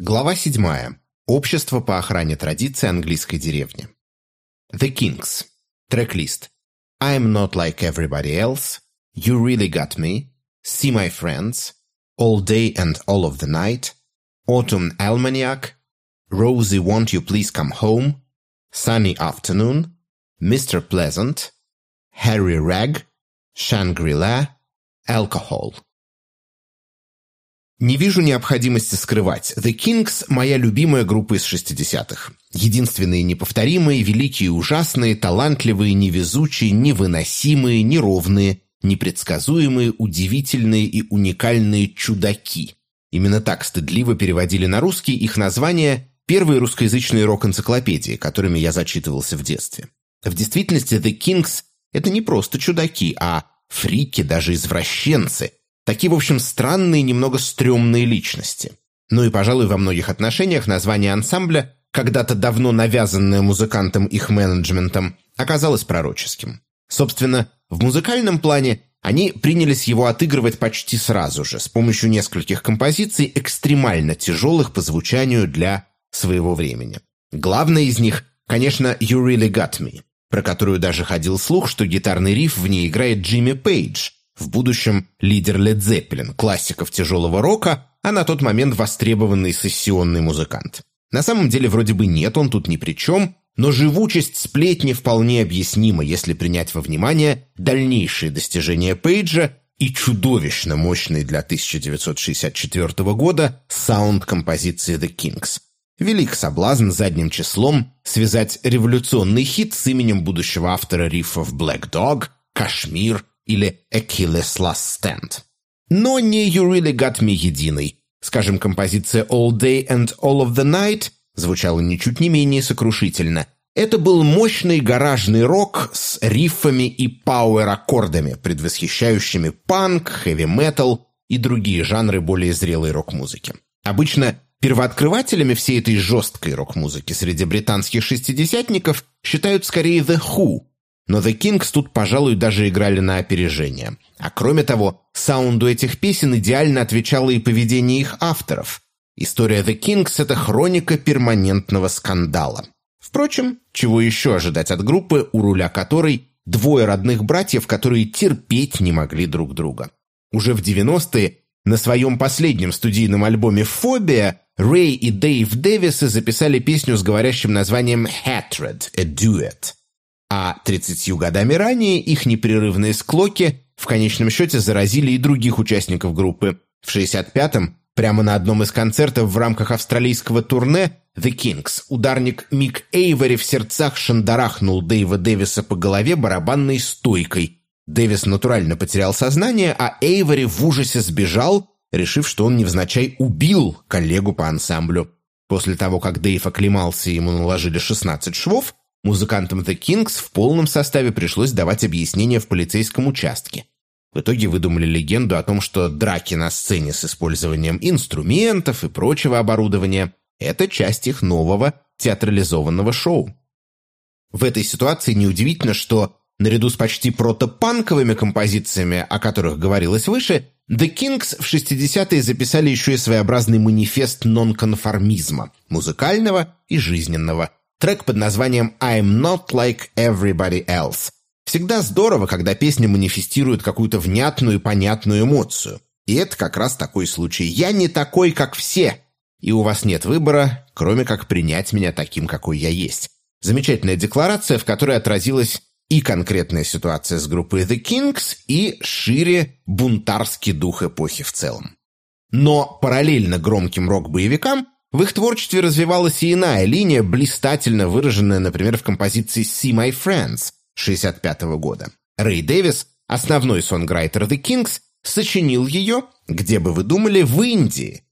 Глава 7. Общество по охране традиций английской деревни. The Kings. Трек-лист. I'm not like everybody else. You really got me. See my friends. All day and all of the night. Autumn Almanac. Rosie won't you please come home. Sunny afternoon. Mr. Pleasant. Harry Rag. Shangri-La. Alcohol. Не вижу необходимости скрывать. The Kings – моя любимая группа из 60-х. Единственные неповторимые, великие, ужасные, талантливые, невезучие, невыносимые, неровные, непредсказуемые, удивительные и уникальные чудаки. Именно так стыдливо переводили на русский их названия первые русскоязычные рок-энциклопедии, которыми я зачитывался в детстве. В действительности The Kings – это не просто чудаки, а фрики, даже извращенцы – Такие, в общем, странные, немного стрёмные личности. Ну и, пожалуй, во многих отношениях название ансамбля, когда-то давно навязанное музыкантам их менеджментом, оказалось пророческим. Собственно, в музыкальном плане они принялись его отыгрывать почти сразу же, с помощью нескольких композиций, экстремально тяжелых по звучанию для своего времени. Главная из них, конечно, «You Really Got Me», про которую даже ходил слух, что гитарный риф в ней играет Джимми Пейдж – в будущем лидер Led Zeppelin, классиков тяжелого рока, а на тот момент востребованный сессионный музыкант. На самом деле вроде бы нет, он тут ни при чем, но живучесть сплетни вполне объяснима, если принять во внимание дальнейшие достижения Пейджа и чудовищно мощный для 1964 года саунд композиции The Kings. Велик соблазн задним числом связать революционный хит с именем будущего автора рифов Black Dog, Кашмир или Achilles Last Stand. Но не You Really Got Me единый. Скажем, композиция All Day and All of the Night звучала ничуть не менее сокрушительно. Это был мощный гаражный рок с рифами и пауэр-аккордами, предвосхищающими панк, хэви-метал и другие жанры более зрелой рок-музыки. Обычно первооткрывателями всей этой жесткой рок-музыки среди британских шестидесятников считают скорее The Who, но The Kings тут, пожалуй, даже играли на опережение. А кроме того, саунду этих песен идеально отвечало и поведение их авторов. История The Kings – это хроника перманентного скандала. Впрочем, чего еще ожидать от группы, у руля которой двое родных братьев, которые терпеть не могли друг друга. Уже в 90-е на своем последнем студийном альбоме «Фобия» Рэй и Дэйв Дэвисы записали песню с говорящим названием «Hatred – a Duet». А 30 годами ранее их непрерывные склоки в конечном счете заразили и других участников группы. В 65-м, прямо на одном из концертов в рамках австралийского турне «The Kings», ударник Мик Эйвори в сердцах шандарахнул Дэйва Дэвиса по голове барабанной стойкой. Дэвис натурально потерял сознание, а Эйвори в ужасе сбежал, решив, что он невзначай убил коллегу по ансамблю. После того, как Дэйв оклемался и ему наложили 16 швов, Музыкантам The Kings в полном составе пришлось давать объяснения в полицейском участке. В итоге выдумали легенду о том, что драки на сцене с использованием инструментов и прочего оборудования – это часть их нового театрализованного шоу. В этой ситуации неудивительно, что наряду с почти протопанковыми композициями, о которых говорилось выше, The Kings в 60-е записали еще и своеобразный манифест нонконформизма – музыкального и жизненного – Трек под названием «I'm not like everybody else». Всегда здорово, когда песня манифестирует какую-то внятную и понятную эмоцию. И это как раз такой случай. «Я не такой, как все», и у вас нет выбора, кроме как принять меня таким, какой я есть. Замечательная декларация, в которой отразилась и конкретная ситуация с группой The Kings, и шире бунтарский дух эпохи в целом. Но параллельно громким рок-боевикам в их творчестве развивалась и иная линия, блистательно выраженная, например, в композиции «See My Friends» 65 года. Рэй Дэвис, основной сонграйтер The Kings, сочинил ее, где бы вы думали, в Индии.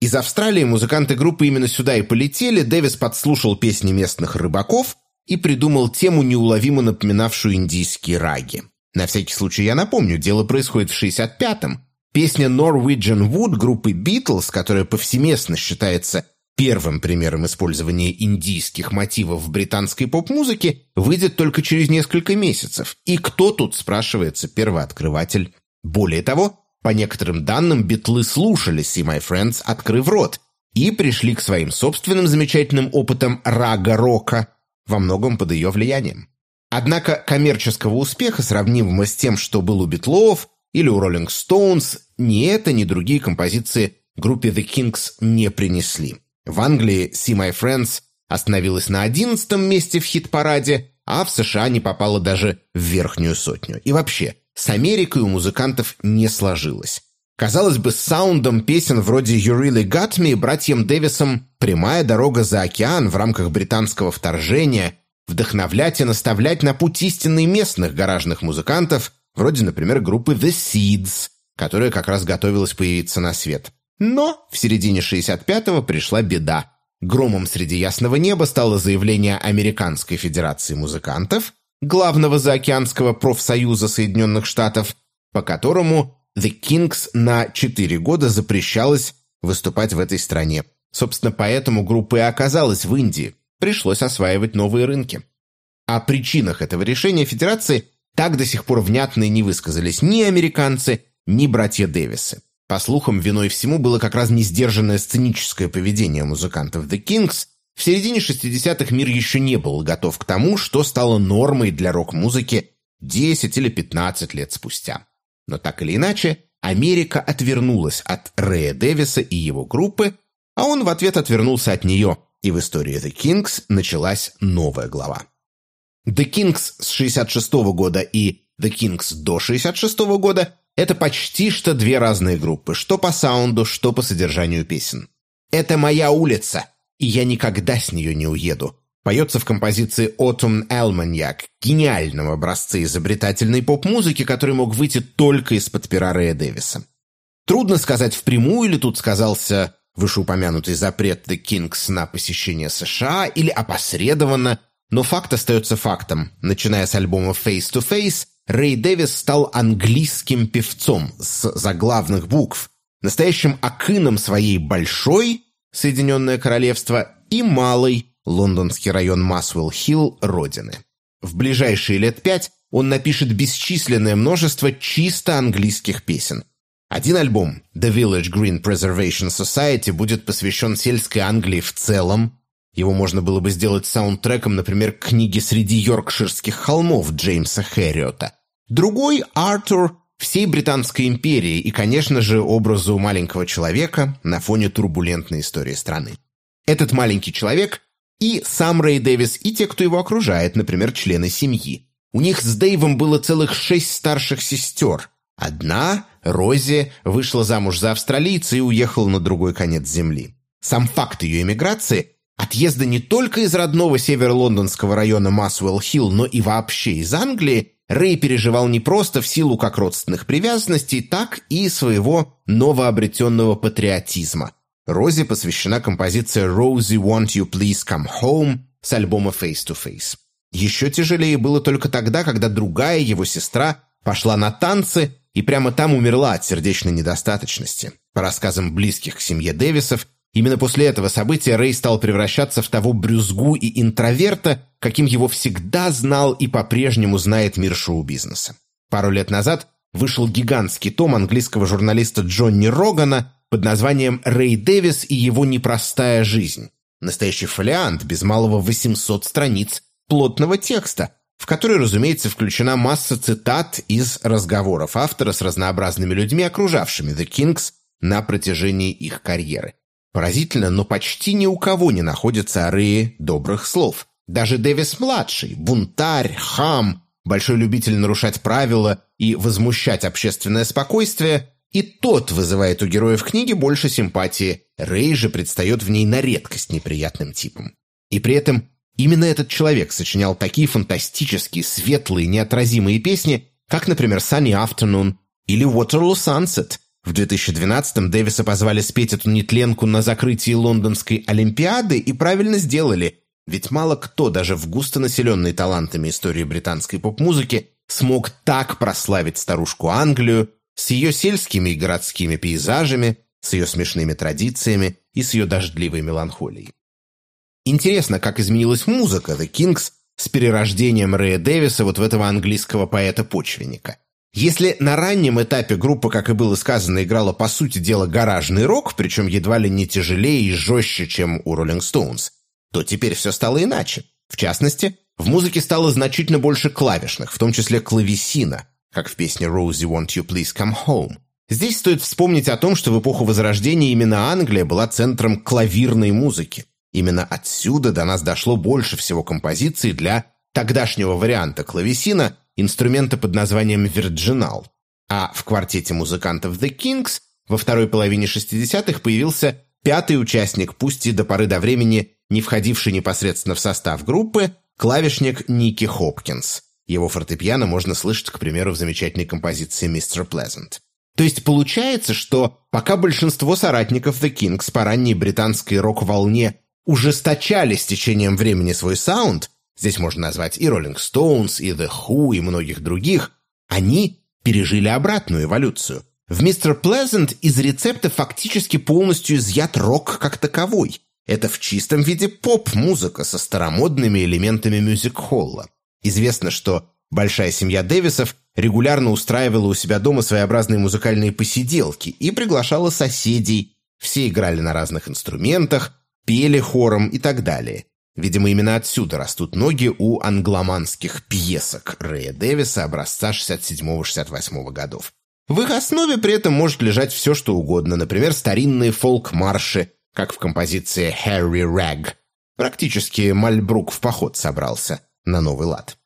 Из Австралии музыканты группы именно сюда и полетели, Дэвис подслушал песни местных рыбаков и придумал тему, неуловимо напоминавшую индийские раги. На всякий случай я напомню, дело происходит в 65-м, Песня Norwegian Wood группы Beatles, которая повсеместно считается первым примером использования индийских мотивов в британской поп-музыке, выйдет только через несколько месяцев. И кто тут, спрашивается, первооткрыватель? Более того, по некоторым данным, битлы слушали «See My Friends», открыв рот. и пришли к своим собственным замечательным опытам рага-рока, во многом под ее влиянием. Однако коммерческого успеха, сравнимого с тем, что был у Битлов или у Роллинг Стоунс, ни это, ни другие композиции группе The Kings не принесли. В Англии «See My Friends» остановилась на одиннадцатом месте в хит-параде, а в США не попала даже в верхнюю сотню. И вообще, с Америкой у музыкантов не сложилось. Казалось бы, с саундом песен вроде «You Really Got Me» братьям Дэвисом прямая дорога за океан в рамках британского вторжения вдохновлять и наставлять на путь истинный местных гаражных музыкантов, вроде, например, группы The Seeds, которая как раз готовилась появиться на свет. Но в середине 65-го пришла беда. Громом среди ясного неба стало заявление Американской Федерации музыкантов, главного заокеанского профсоюза Соединенных Штатов, по которому The Kings на 4 года запрещалось выступать в этой стране. Собственно, поэтому группа и оказалась в Индии. Пришлось осваивать новые рынки. О причинах этого решения Федерации так до сих пор внятно и не высказались ни американцы, ни братья Дэвисы. По слухам, виной всему было как раз несдержанное сценическое поведение музыкантов The Kings. В середине 60-х мир еще не был готов к тому, что стало нормой для рок-музыки 10 или 15 лет спустя. Но так или иначе, Америка отвернулась от Рэя Дэвиса и его группы, а он в ответ отвернулся от нее, и в истории The Kings началась новая глава. The Kings с 66 -го года и The Kings до 66 -го года – это почти что две разные группы, что по саунду, что по содержанию песен. «Это моя улица, и я никогда с нее не уеду», поется в композиции «Autumn Almanac», гениальном образце изобретательной поп-музыки, который мог выйти только из-под пера Рэя Дэвиса. Трудно сказать впрямую, или тут сказался вышеупомянутый запрет The Kings на посещение США, или опосредованно, но факт остается фактом. Начиная с альбома «Face to Face», Рэй Дэвис стал английским певцом с заглавных букв, настоящим акыном своей большой Соединенное Королевство и малой лондонский район Масвелл-Хилл родины. В ближайшие лет пять он напишет бесчисленное множество чисто английских песен. Один альбом «The Village Green Preservation Society» будет посвящен сельской Англии в целом, его можно было бы сделать саундтреком, например, к книге «Среди йоркширских холмов» Джеймса Хэриота. Другой – Артур всей Британской империи и, конечно же, образу маленького человека на фоне турбулентной истории страны. Этот маленький человек и сам Рэй Дэвис, и те, кто его окружает, например, члены семьи. У них с Дэйвом было целых шесть старших сестер. Одна, Рози, вышла замуж за австралийца и уехала на другой конец земли. Сам факт ее эмиграции – Отъезда не только из родного северо-лондонского района Масуэлл-Хилл, но и вообще из Англии, Рэй переживал не просто в силу как родственных привязанностей, так и своего новообретенного патриотизма. Розе посвящена композиция «Rosie, won't you please come home» с альбома «Face to Face». Еще тяжелее было только тогда, когда другая его сестра пошла на танцы и прямо там умерла от сердечной недостаточности. По рассказам близких к семье Дэвисов, Именно после этого события Рэй стал превращаться в того брюзгу и интроверта, каким его всегда знал и по-прежнему знает мир шоу-бизнеса. Пару лет назад вышел гигантский том английского журналиста Джонни Рогана под названием «Рэй Дэвис и его непростая жизнь». Настоящий фолиант без малого 800 страниц плотного текста, в который, разумеется, включена масса цитат из разговоров автора с разнообразными людьми, окружавшими The Kings на протяжении их карьеры. Поразительно, но почти ни у кого не находится ареи добрых слов. Даже Дэвис-младший, бунтарь, хам, большой любитель нарушать правила и возмущать общественное спокойствие, и тот вызывает у героев книги больше симпатии. Рэй же предстает в ней на редкость неприятным типом. И при этом именно этот человек сочинял такие фантастические, светлые, неотразимые песни, как, например, «Sunny Afternoon» или «Waterloo Sunset», в 2012-м Дэвиса позвали спеть эту нетленку на закрытии Лондонской Олимпиады и правильно сделали, ведь мало кто даже в густонаселенной талантами истории британской поп-музыки смог так прославить старушку Англию с ее сельскими и городскими пейзажами, с ее смешными традициями и с ее дождливой меланхолией. Интересно, как изменилась музыка The Kings с перерождением Рэя Дэвиса вот в этого английского поэта-почвенника. Если на раннем этапе группа, как и было сказано, играла по сути дела гаражный рок, причем едва ли не тяжелее и жестче, чем у Rolling Stones, то теперь все стало иначе. В частности, в музыке стало значительно больше клавишных, в том числе клавесина, как в песне «Rosie, won't you please come home?». Здесь стоит вспомнить о том, что в эпоху Возрождения именно Англия была центром клавирной музыки. Именно отсюда до нас дошло больше всего композиций для тогдашнего варианта клавесина, инструмента под названием «Вирджинал». А в квартете музыкантов The Kings во второй половине 60-х появился пятый участник, пусть и до поры до времени не входивший непосредственно в состав группы, клавишник Ники Хопкинс. Его фортепиано можно слышать, к примеру, в замечательной композиции «Мистер Плезант». То есть получается, что пока большинство соратников The Kings по ранней британской рок-волне ужесточали с течением времени свой саунд, здесь можно назвать и Rolling Stones, и The Who, и многих других, они пережили обратную эволюцию. В Mr. Pleasant из рецепта фактически полностью изъят рок как таковой. Это в чистом виде поп-музыка со старомодными элементами мюзик-холла. Известно, что большая семья Дэвисов регулярно устраивала у себя дома своеобразные музыкальные посиделки и приглашала соседей. Все играли на разных инструментах, пели хором и так далее. Видимо, именно отсюда растут ноги у англоманских пьесок Рэя Дэвиса образца 67-68 годов. В их основе при этом может лежать все, что угодно, например, старинные фолк-марши, как в композиции «Harry Rag». Практически Мальбрук в поход собрался на новый лад.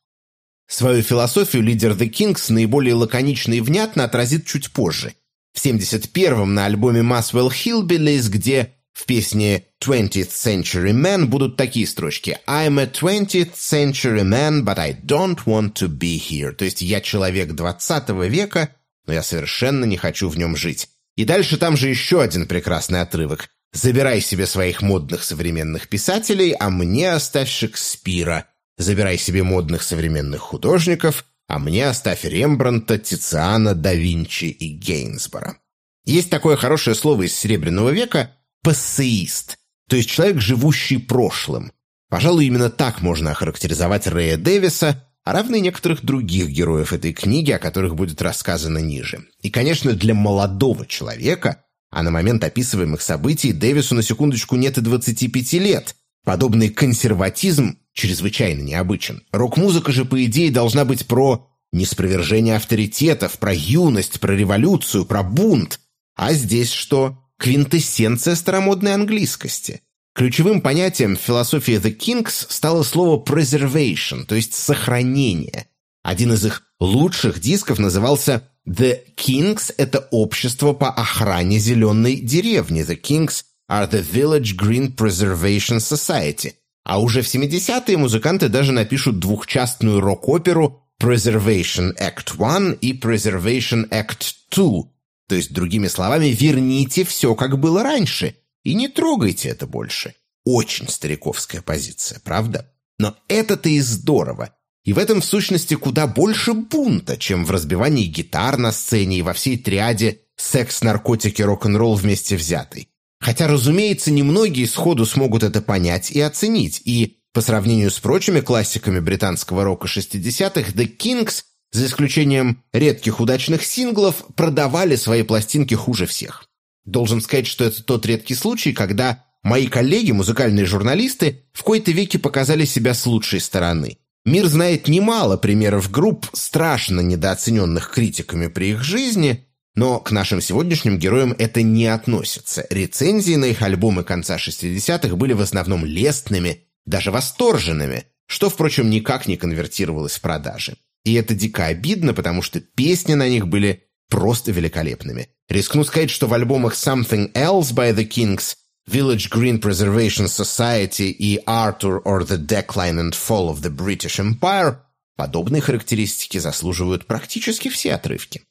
Свою философию лидер The Kings наиболее лаконично и внятно отразит чуть позже. В 71-м на альбоме Maswell Hillbillies, где в песне 20th Century Man будут такие строчки «I'm a 20th century man, but I don't want to be here». То есть «Я человек 20 века, но я совершенно не хочу в нем жить». И дальше там же еще один прекрасный отрывок. Забирай себе своих модных современных писателей, а мне оставь Шекспира. Забирай себе модных современных художников, а мне оставь Рембрандта, Тициана, да Винчи и Гейнсбора. Есть такое хорошее слово из Серебряного века «пассеист», то есть человек, живущий прошлым. Пожалуй, именно так можно охарактеризовать Рэя Дэвиса, а равны некоторых других героев этой книги, о которых будет рассказано ниже. И, конечно, для молодого человека – а на момент описываемых событий Дэвису на секундочку нет и 25 лет. Подобный консерватизм чрезвычайно необычен. Рок-музыка же, по идее, должна быть про неспровержение авторитетов, про юность, про революцию, про бунт. А здесь что? Квинтэссенция старомодной английскости. Ключевым понятием в философии The Kings стало слово «preservation», то есть «сохранение». Один из их лучших дисков назывался The Kings – это общество по охране зеленой деревни. The Kings are the Village Green Preservation Society. А уже в 70-е музыканты даже напишут двухчастную рок-оперу Preservation Act 1 и Preservation Act 2. То есть, другими словами, верните все, как было раньше, и не трогайте это больше. Очень стариковская позиция, правда? Но это-то и здорово. И в этом, в сущности, куда больше бунта, чем в разбивании гитар на сцене и во всей триаде секс, наркотики, рок-н-ролл вместе взятый. Хотя, разумеется, немногие сходу смогут это понять и оценить, и, по сравнению с прочими классиками британского рока 60-х, The Kings, за исключением редких удачных синглов, продавали свои пластинки хуже всех. Должен сказать, что это тот редкий случай, когда мои коллеги, музыкальные журналисты, в кои-то веки показали себя с лучшей стороны. Мир знает немало примеров групп, страшно недооцененных критиками при их жизни, но к нашим сегодняшним героям это не относится. Рецензии на их альбомы конца 60-х были в основном лестными, даже восторженными, что, впрочем, никак не конвертировалось в продажи. И это дико обидно, потому что песни на них были просто великолепными. Рискну сказать, что в альбомах Something Else by the Kings Village Green Preservation Society и Arthur or the Decline and Fall of the British Empire подобные характеристики заслуживают практически все отрывки.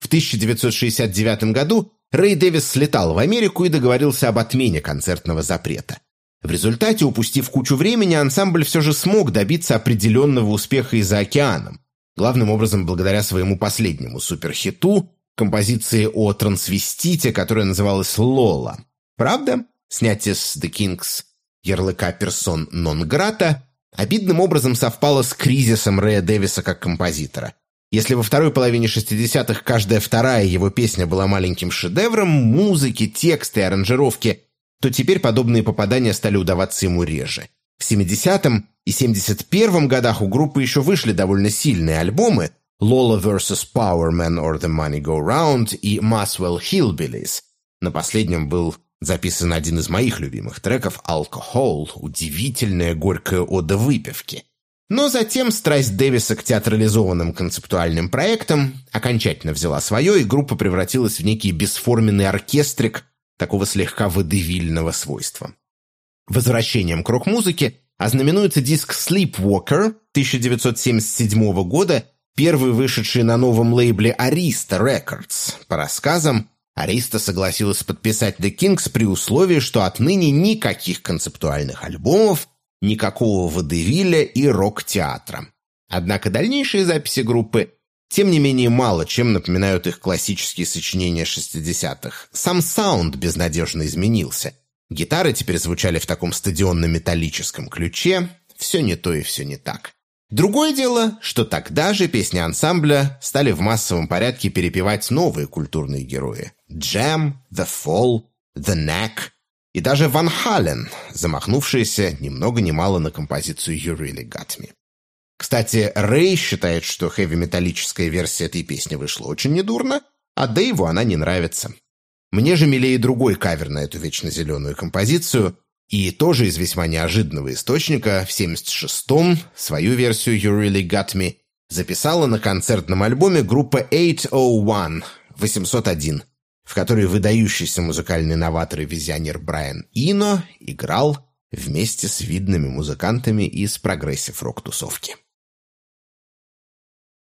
В 1969 году Рэй Дэвис слетал в Америку и договорился об отмене концертного запрета. В результате, упустив кучу времени, ансамбль все же смог добиться определенного успеха и за океаном, главным образом благодаря своему последнему суперхиту, композиции о трансвестите, которая называлась «Лола». Правда, снятие с The Kings ярлыка персон нон грата обидным образом совпало с кризисом Рэя Дэвиса как композитора. Если во второй половине 60-х каждая вторая его песня была маленьким шедевром музыки, текста и аранжировки, то теперь подобные попадания стали удаваться ему реже. В 70-м и 71-м годах у группы еще вышли довольно сильные альбомы «Lola vs. Powerman or the Money Go Round» и «Maswell Hillbillies». На последнем был записан один из моих любимых треков «Alcohol» — удивительная горькая ода выпивки. Но затем страсть Дэвиса к театрализованным концептуальным проектам окончательно взяла свое, и группа превратилась в некий бесформенный оркестрик такого слегка водевильного свойства. Возвращением к рок-музыке ознаменуется диск «Sleepwalker» 1977 года, первый вышедший на новом лейбле «Arista Records». По рассказам, Ариста согласилась подписать The Kings при условии, что отныне никаких концептуальных альбомов, никакого водевиля и рок-театра. Однако дальнейшие записи группы, тем не менее, мало чем напоминают их классические сочинения 60-х. Сам саунд безнадежно изменился. Гитары теперь звучали в таком стадионно-металлическом ключе. Все не то и все не так. Другое дело, что тогда же песни ансамбля стали в массовом порядке перепевать новые культурные герои. Джем, The Fall, The Knack и даже Ван Хален, замахнувшиеся ни много ни мало на композицию You Really Got Me. Кстати, Рэй считает, что хэви-металлическая версия этой песни вышла очень недурно, а Дэйву она не нравится. Мне же милее другой кавер на эту вечно зеленую композицию, и тоже из весьма неожиданного источника в 76-м свою версию You Really Got Me записала на концертном альбоме группа 801, 801, в которой выдающийся музыкальный новатор и визионер Брайан Ино играл вместе с видными музыкантами из прогрессив-рок-тусовки.